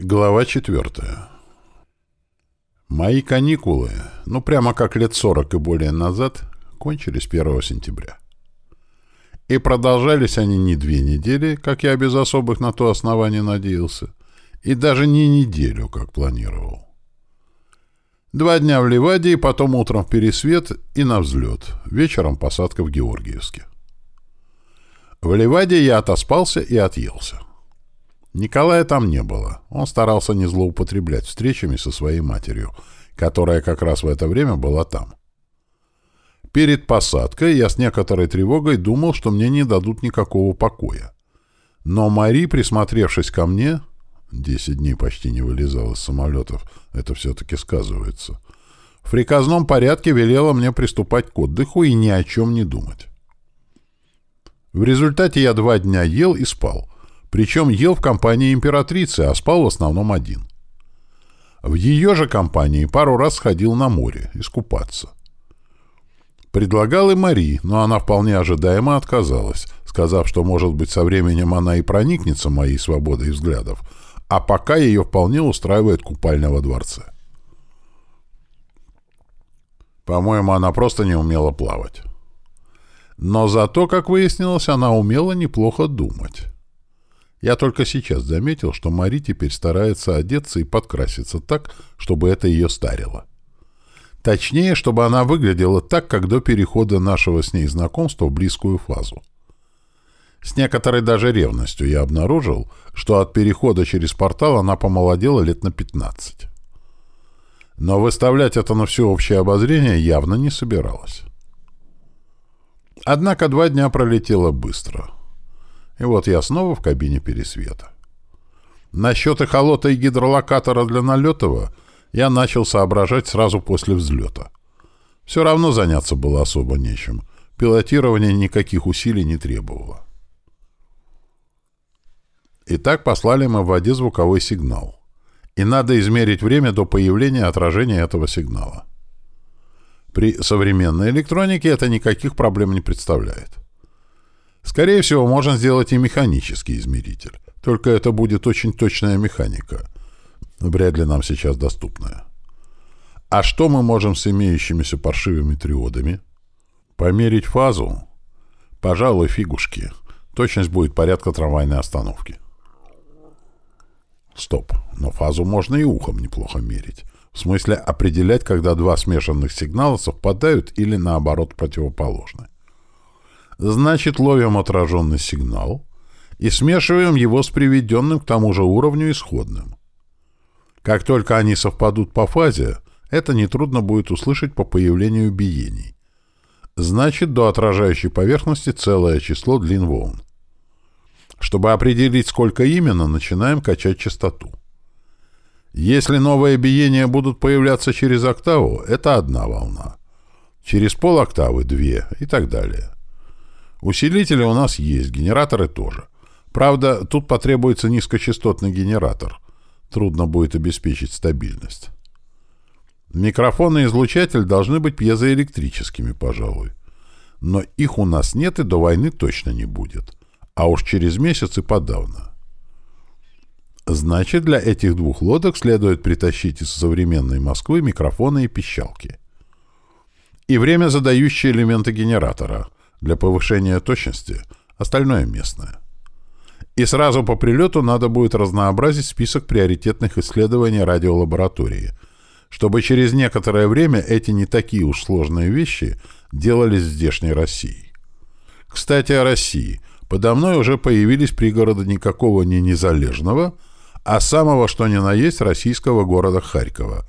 Глава четвертая. Мои каникулы, ну прямо как лет сорок и более назад, кончились 1 сентября. И продолжались они не две недели, как я без особых на то оснований надеялся, и даже не неделю, как планировал. Два дня в Ливаде, потом утром в Пересвет и на взлет, вечером посадка в Георгиевске. В Ливаде я отоспался и отъелся. Николая там не было. Он старался не злоупотреблять встречами со своей матерью, которая как раз в это время была там. Перед посадкой я с некоторой тревогой думал, что мне не дадут никакого покоя. Но Мари, присмотревшись ко мне, десять дней почти не вылезал из самолетов, это все-таки сказывается, в приказном порядке велела мне приступать к отдыху и ни о чем не думать. В результате я два дня ел и спал — причем ел в компании императрицы, а спал в основном один. В ее же компании пару раз сходил на море искупаться. Предлагал и Мари, но она вполне ожидаемо отказалась, сказав, что, может быть, со временем она и проникнется моей свободой взглядов, а пока ее вполне устраивает купальня во дворце. По-моему, она просто не умела плавать. Но зато, как выяснилось, она умела неплохо думать. Я только сейчас заметил, что Мари теперь старается одеться и подкраситься так, чтобы это ее старило. Точнее, чтобы она выглядела так, как до перехода нашего с ней знакомства в близкую фазу. С некоторой даже ревностью я обнаружил, что от перехода через портал она помолодела лет на 15. Но выставлять это на всеобщее обозрение явно не собиралась. Однако два дня пролетело быстро — и вот я снова в кабине пересвета. Насчет эхолота и гидролокатора для Налетова я начал соображать сразу после взлета. Все равно заняться было особо нечем. Пилотирование никаких усилий не требовало. Итак, послали мы в воде звуковой сигнал. И надо измерить время до появления отражения этого сигнала. При современной электронике это никаких проблем не представляет. Скорее всего, можно сделать и механический измеритель. Только это будет очень точная механика. Вряд ли нам сейчас доступная. А что мы можем с имеющимися паршивыми триодами? Померить фазу? Пожалуй, фигушки. Точность будет порядка трамвайной остановки. Стоп. Но фазу можно и ухом неплохо мерить. В смысле определять, когда два смешанных сигнала совпадают или наоборот противоположны. Значит, ловим отраженный сигнал и смешиваем его с приведенным к тому же уровню исходным. Как только они совпадут по фазе, это нетрудно будет услышать по появлению биений. Значит, до отражающей поверхности целое число длин волн. Чтобы определить, сколько именно, начинаем качать частоту. Если новые биения будут появляться через октаву, это одна волна. Через пол-октавы — две и так далее. Усилители у нас есть, генераторы тоже. Правда, тут потребуется низкочастотный генератор. Трудно будет обеспечить стабильность. Микрофон и излучатель должны быть пьезоэлектрическими, пожалуй. Но их у нас нет и до войны точно не будет. А уж через месяц и подавно. Значит, для этих двух лодок следует притащить из современной Москвы микрофоны и пищалки. И время задающие элементы генератора — для повышения точности, остальное местное. И сразу по прилету надо будет разнообразить список приоритетных исследований радиолаборатории, чтобы через некоторое время эти не такие уж сложные вещи делались в здешней России. Кстати, о России. Подо мной уже появились пригороды никакого не незалежного, а самого что ни на есть российского города Харькова.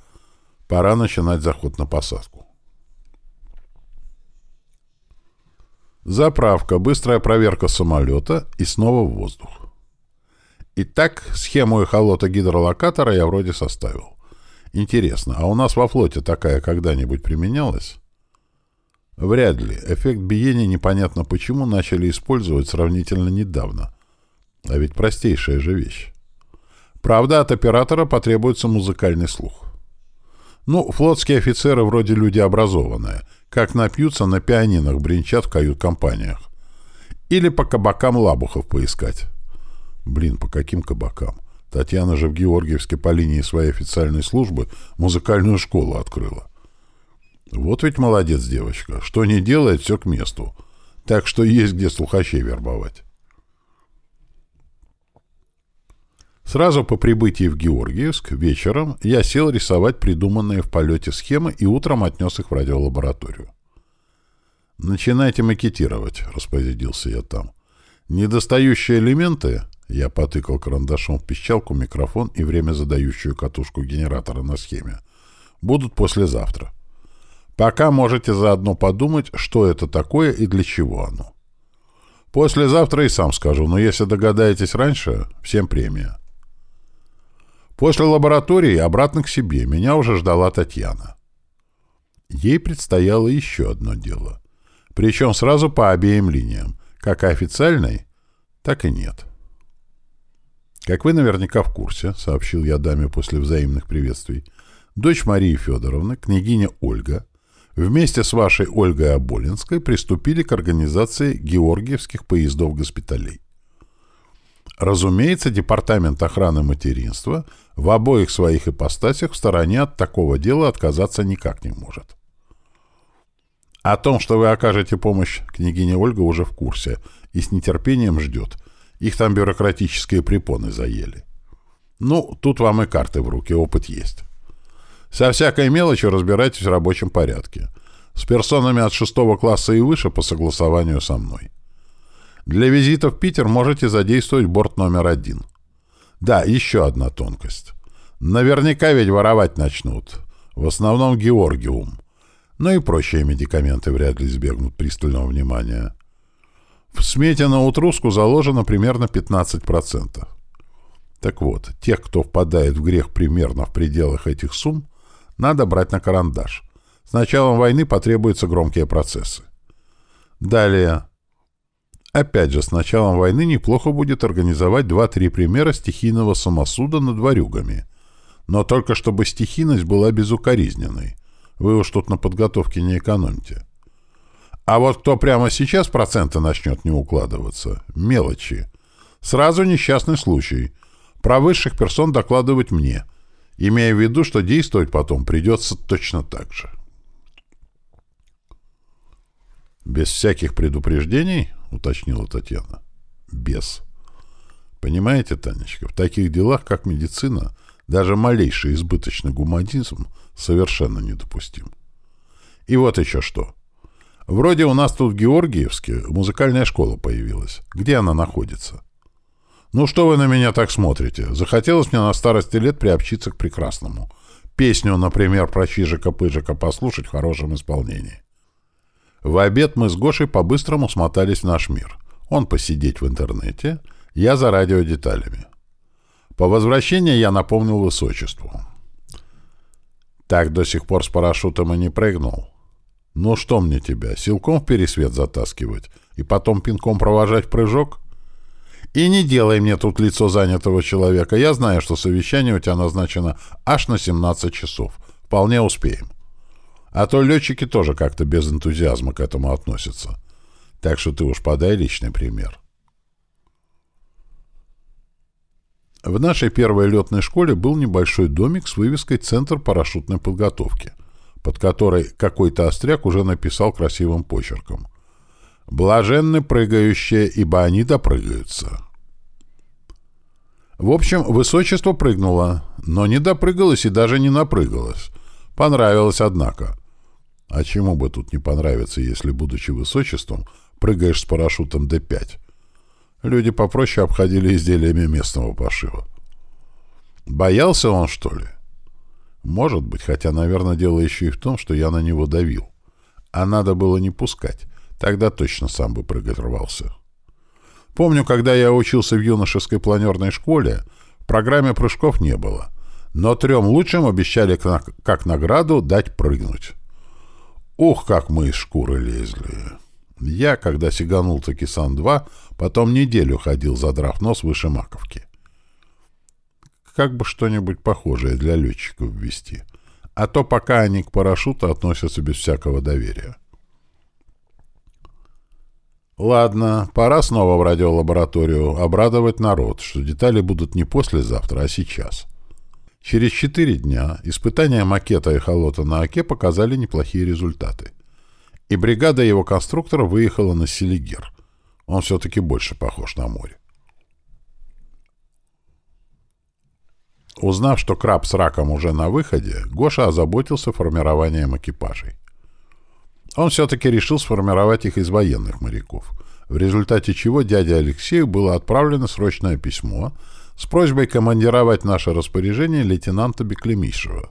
Пора начинать заход на посадку. Заправка, быстрая проверка самолета и снова в воздух. Итак, схему эхолота гидролокатора я вроде составил. Интересно, а у нас во флоте такая когда-нибудь применялась? Вряд ли. Эффект биения непонятно почему начали использовать сравнительно недавно. А ведь простейшая же вещь. Правда, от оператора потребуется музыкальный слух. Ну, флотские офицеры вроде люди образованные — как напьются, на пианинах бренчат в кают-компаниях. Или по кабакам лабухов поискать. Блин, по каким кабакам? Татьяна же в Георгиевске по линии своей официальной службы музыкальную школу открыла. Вот ведь молодец девочка. Что не делает, все к месту. Так что есть где слухачей вербовать. Сразу по прибытии в Георгиевск вечером я сел рисовать придуманные в полете схемы и утром отнес их в радиолабораторию. «Начинайте макетировать», — распорядился я там. «Недостающие элементы...» — я потыкал карандашом в пищалку, микрофон и время задающую катушку генератора на схеме. «Будут послезавтра. Пока можете заодно подумать, что это такое и для чего оно. Послезавтра и сам скажу, но если догадаетесь раньше, всем премия». После лаборатории обратно к себе меня уже ждала Татьяна. Ей предстояло еще одно дело — причем сразу по обеим линиям, как официальной, так и нет. Как вы наверняка в курсе, сообщил я даме после взаимных приветствий, дочь Марии Федоровны, княгиня Ольга, вместе с вашей Ольгой Оболинской приступили к организации георгиевских поездов-госпиталей. Разумеется, Департамент охраны материнства в обоих своих ипостасях в стороне от такого дела отказаться никак не может. О том, что вы окажете помощь, княгиня Ольга уже в курсе и с нетерпением ждет. Их там бюрократические препоны заели. Ну, тут вам и карты в руки, опыт есть. Со всякой мелочью разбирайтесь в рабочем порядке. С персонами от шестого класса и выше по согласованию со мной. Для визита в Питер можете задействовать борт номер один. Да, еще одна тонкость. Наверняка ведь воровать начнут. В основном Георгиум но и прочие медикаменты вряд ли избегнут пристального внимания. В смете на утруску заложено примерно 15%. Так вот, тех, кто впадает в грех примерно в пределах этих сумм, надо брать на карандаш. С началом войны потребуются громкие процессы. Далее. Опять же, с началом войны неплохо будет организовать 2-3 примера стихийного самосуда над варюгами. Но только чтобы стихийность была безукоризненной – вы уж тут на подготовке не экономите. А вот кто прямо сейчас проценты начнет не укладываться? Мелочи. Сразу несчастный случай. Про высших персон докладывать мне, имея в виду, что действовать потом придется точно так же. «Без всяких предупреждений?» — уточнила Татьяна. «Без. Понимаете, Танечка, в таких делах, как медицина, даже малейший избыточный гуманизм совершенно недопустим. И вот еще что. Вроде у нас тут в Георгиевске музыкальная школа появилась. Где она находится? Ну что вы на меня так смотрите? Захотелось мне на старости лет приобщиться к прекрасному. Песню, например, про Чижика-Пыжика послушать в хорошем исполнении. В обед мы с Гошей по-быстрому смотались в наш мир. Он посидеть в интернете, я за радиодеталями. По возвращении я напомнил высочеству. Так до сих пор с парашютом и не прыгнул. Ну что мне тебя, силком в пересвет затаскивать и потом пинком провожать прыжок? И не делай мне тут лицо занятого человека. Я знаю, что совещание у тебя назначено аж на 17 часов. Вполне успеем. А то летчики тоже как-то без энтузиазма к этому относятся. Так что ты уж подай личный пример. В нашей первой летной школе был небольшой домик с вывеской «Центр парашютной подготовки», под которой какой-то остряк уже написал красивым почерком. «Блаженны прыгающие, ибо они допрыгаются». В общем, высочество прыгнуло, но не допрыгалось и даже не напрыгалось. Понравилось, однако. А чему бы тут не понравиться, если, будучи высочеством, прыгаешь с парашютом Д-5? Люди попроще обходили изделиями местного пошива. Боялся он, что ли? Может быть, хотя, наверное, дело еще и в том, что я на него давил. А надо было не пускать. Тогда точно сам бы прыгать рвался. Помню, когда я учился в юношеской планерной школе, в программе прыжков не было. Но трем лучшим обещали как награду дать прыгнуть. Ух, как мы из шкуры лезли! Я, когда сиганул таки Сан-2, потом неделю ходил, задрав нос выше маковки. Как бы что-нибудь похожее для летчиков ввести. А то пока они к парашюту относятся без всякого доверия. Ладно, пора снова в радиолабораторию обрадовать народ, что детали будут не послезавтра, а сейчас. Через четыре дня испытания макета эхолота на Оке показали неплохие результаты. И бригада его конструктора выехала на Селигер. Он все-таки больше похож на море. Узнав, что краб с раком уже на выходе, Гоша озаботился формированием экипажей. Он все-таки решил сформировать их из военных моряков, в результате чего дяде Алексею было отправлено срочное письмо — с просьбой командировать наше распоряжение лейтенанта Беклемишева,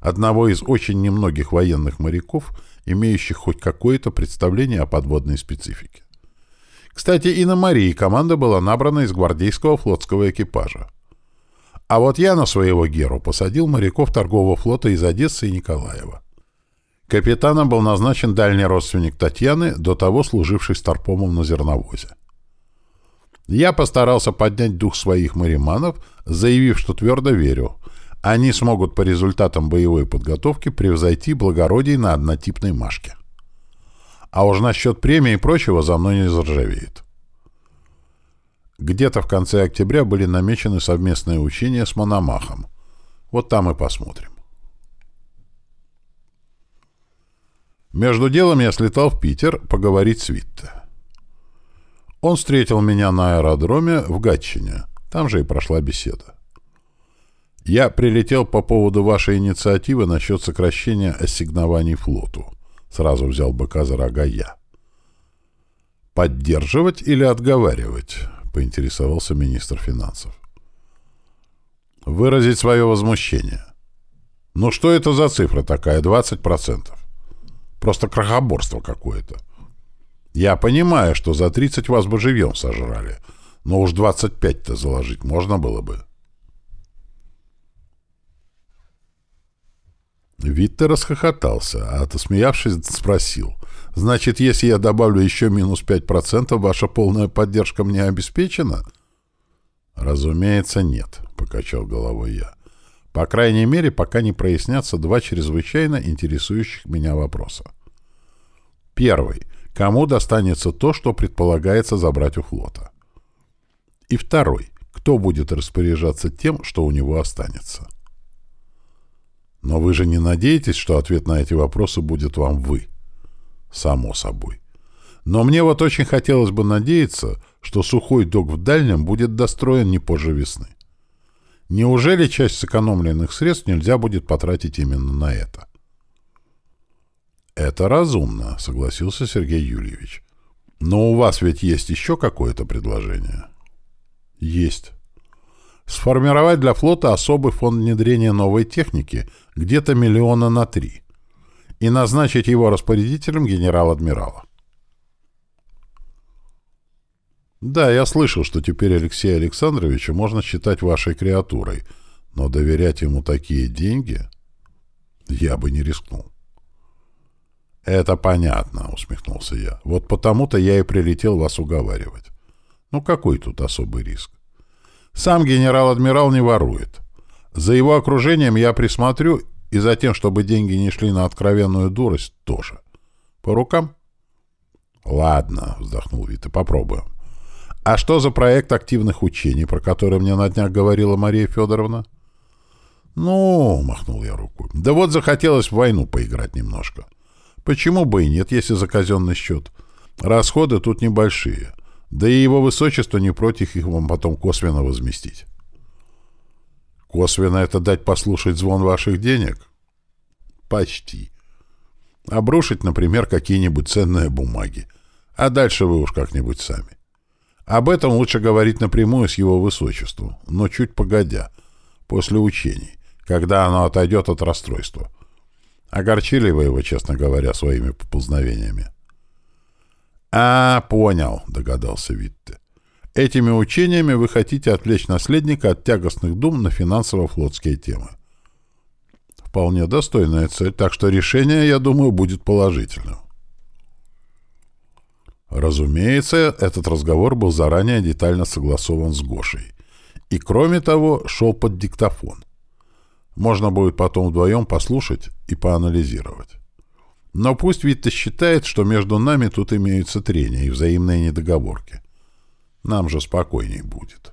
одного из очень немногих военных моряков, имеющих хоть какое-то представление о подводной специфике. Кстати, и на Марии команда была набрана из гвардейского флотского экипажа. А вот я на своего Геру посадил моряков торгового флота из Одессы и Николаева. Капитаном был назначен дальний родственник Татьяны, до того служивший старпомом на зерновозе. Я постарался поднять дух своих мариманов, заявив, что твердо верю. Они смогут по результатам боевой подготовки превзойти благородий на однотипной машке. А уж насчет премии и прочего за мной не заржавеет. Где-то в конце октября были намечены совместные учения с Мономахом. Вот там и посмотрим. Между делом я слетал в Питер поговорить с Витте. Он встретил меня на аэродроме в Гатчине. Там же и прошла беседа. Я прилетел по поводу вашей инициативы насчет сокращения ассигнований флоту. Сразу взял быка за рога я. Поддерживать или отговаривать? Поинтересовался министр финансов. Выразить свое возмущение. Ну что это за цифра такая, 20%? Просто крохоборство какое-то. Я понимаю, что за 30 вас бы живьем сожрали, но уж 25-то заложить можно было бы. Витте расхохотался, а отосмеявшись спросил. «Значит, если я добавлю еще минус 5%, ваша полная поддержка мне обеспечена?» «Разумеется, нет», — покачал головой я. «По крайней мере, пока не прояснятся два чрезвычайно интересующих меня вопроса. Первый кому достанется то, что предполагается забрать у флота. И второй, кто будет распоряжаться тем, что у него останется. Но вы же не надеетесь, что ответ на эти вопросы будет вам вы? Само собой. Но мне вот очень хотелось бы надеяться, что сухой док в дальнем будет достроен не позже весны. Неужели часть сэкономленных средств нельзя будет потратить именно на это? «Это разумно», — согласился Сергей Юрьевич. «Но у вас ведь есть еще какое-то предложение?» «Есть. Сформировать для флота особый фонд внедрения новой техники где-то миллиона на три и назначить его распорядителем генерал-адмирала». «Да, я слышал, что теперь Алексея Александровича можно считать вашей креатурой, но доверять ему такие деньги я бы не рискнул». «Это понятно», — усмехнулся я. «Вот потому-то я и прилетел вас уговаривать. Ну какой тут особый риск? Сам генерал-адмирал не ворует. За его окружением я присмотрю, и за тем, чтобы деньги не шли на откровенную дурость, тоже. По рукам?» «Ладно», — вздохнул Вита, — «попробуем. А что за проект активных учений, про который мне на днях говорила Мария Федоровна?» «Ну», — махнул я рукой, — «да вот захотелось в войну поиграть немножко». Почему бы и нет, если за казенный счет? Расходы тут небольшие. Да и его высочество не против их вам потом косвенно возместить. Косвенно это дать послушать звон ваших денег? Почти. Обрушить, например, какие-нибудь ценные бумаги. А дальше вы уж как-нибудь сами. Об этом лучше говорить напрямую с его высочеством, но чуть погодя, после учений, когда оно отойдет от расстройства. Огорчили вы его, честно говоря, своими поползновениями. «А, понял», — догадался Витте. «Этими учениями вы хотите отвлечь наследника от тягостных дум на финансово-флотские темы». Вполне достойная цель, так что решение, я думаю, будет положительным. Разумеется, этот разговор был заранее детально согласован с Гошей. И, кроме того, шел под диктофон. Можно будет потом вдвоем послушать и поанализировать. Но пусть Витта считает, что между нами тут имеются трения и взаимные недоговорки. Нам же спокойней будет.